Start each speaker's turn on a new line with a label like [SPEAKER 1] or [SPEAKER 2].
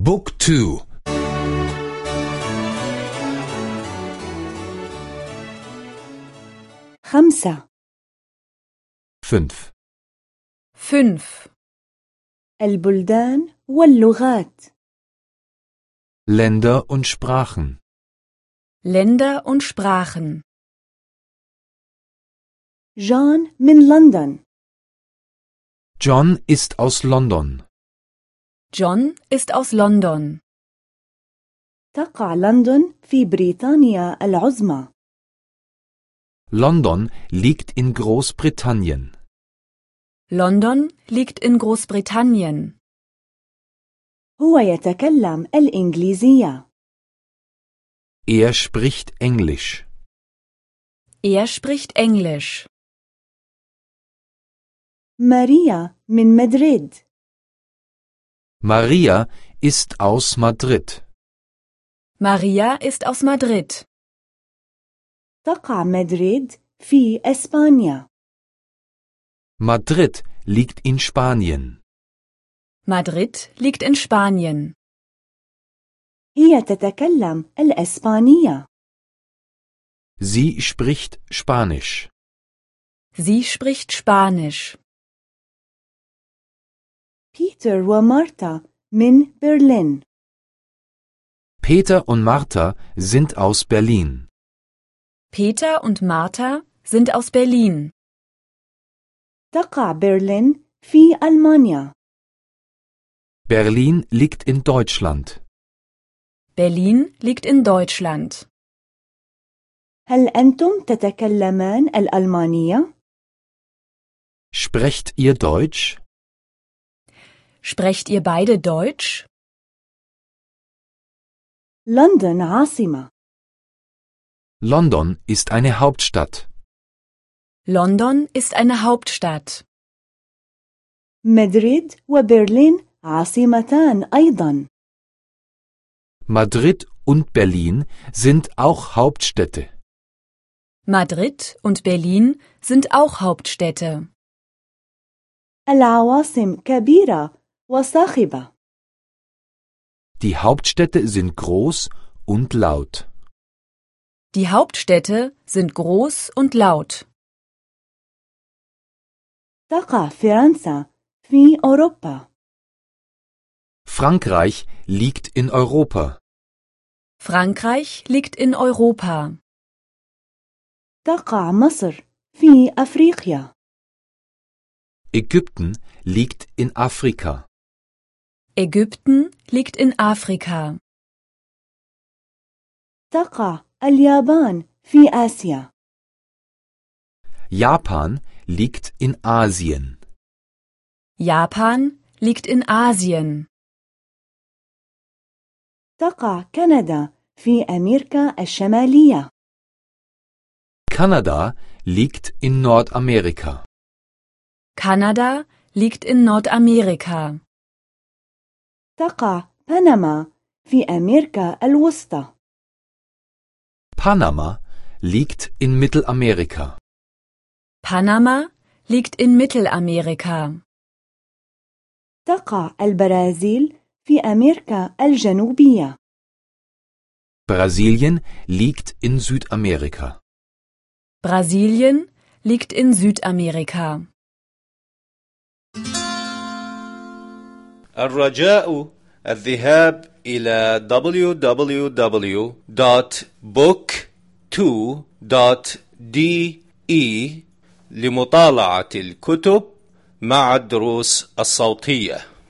[SPEAKER 1] بوك تو
[SPEAKER 2] خمسة
[SPEAKER 1] فünf
[SPEAKER 3] fünf
[SPEAKER 2] البلدان واللغات
[SPEAKER 1] Länder und Sprachen
[SPEAKER 3] Länder und Sprachen.
[SPEAKER 2] جون من لندن
[SPEAKER 1] John ist aus London.
[SPEAKER 3] John ist aus London.
[SPEAKER 2] تقع لندن في بريطانيا العظمى
[SPEAKER 1] London liegt in Großbritannien.
[SPEAKER 3] London liegt in Großbritannien.
[SPEAKER 2] هو يتكلم الإنجليزية
[SPEAKER 1] Er spricht Englisch.
[SPEAKER 3] Er spricht Englisch.
[SPEAKER 2] ماريا من مدريد
[SPEAKER 1] Maria ist aus Madrid.
[SPEAKER 3] Maria ist aus Madrid.
[SPEAKER 2] تقع مدريد في إسبانيا
[SPEAKER 1] Madrid liegt in Spanien.
[SPEAKER 3] Madrid liegt in Spanien.
[SPEAKER 2] هي تتكلم الإسبانية
[SPEAKER 1] Sie spricht Spanisch.
[SPEAKER 3] Sie spricht Spanisch.
[SPEAKER 2] بيتر ومارتا من برلين
[SPEAKER 1] Peter und Martha sind aus Berlin.
[SPEAKER 3] Peter und Martha sind aus Berlin.
[SPEAKER 2] تقع برلين في ألمانيا
[SPEAKER 1] Berlin liegt in Deutschland.
[SPEAKER 3] Berlin liegt in Deutschland.
[SPEAKER 2] هل أنتم تتكلمان الألمانية؟
[SPEAKER 1] Sprecht ihr Deutsch?
[SPEAKER 3] Sprecht ihr beide Deutsch?
[SPEAKER 2] لندن عاصمة
[SPEAKER 1] London ist eine Hauptstadt.
[SPEAKER 3] London ist eine Hauptstadt.
[SPEAKER 2] مدريد وبرلين عاصمتان أيضا
[SPEAKER 1] Madrid und Berlin sind auch Hauptstädte.
[SPEAKER 3] Madrid und Berlin sind auch Hauptstädte.
[SPEAKER 2] العواصم كبيرة وصاخبة
[SPEAKER 1] Die Hauptstädte sind groß und laut.
[SPEAKER 3] Die Hauptstädte sind groß und laut.
[SPEAKER 2] تقع فرنسا في أوروبا
[SPEAKER 1] Frankreich liegt in Europa.
[SPEAKER 3] Frankreich liegt in Europa.
[SPEAKER 2] تقع مصر في أفريقيا
[SPEAKER 1] Ägypten liegt in Afrika.
[SPEAKER 3] Ägypten liegt in Afrika.
[SPEAKER 2] تقع اليابان في آسيا
[SPEAKER 1] Japan liegt in Asien.
[SPEAKER 3] Japan liegt in Asien.
[SPEAKER 2] تقع كندا في أمريكا الشمالية
[SPEAKER 1] Kanada liegt in Nordamerika.
[SPEAKER 3] Kanada liegt in Nordamerika.
[SPEAKER 2] تقع بنما في أمريكا الوسطى
[SPEAKER 1] Panama liegt in Mittelamerika.
[SPEAKER 3] Panama liegt in Mittelamerika.
[SPEAKER 2] تقع البرازيل في أمريكا الجنوبية
[SPEAKER 1] Brasilien liegt in Südamerika.
[SPEAKER 3] Brasilien liegt in Südamerika.
[SPEAKER 4] الرجاء الذهاب إلى www.book2.de لمطالعة الكتب مع الدروس الصوتية.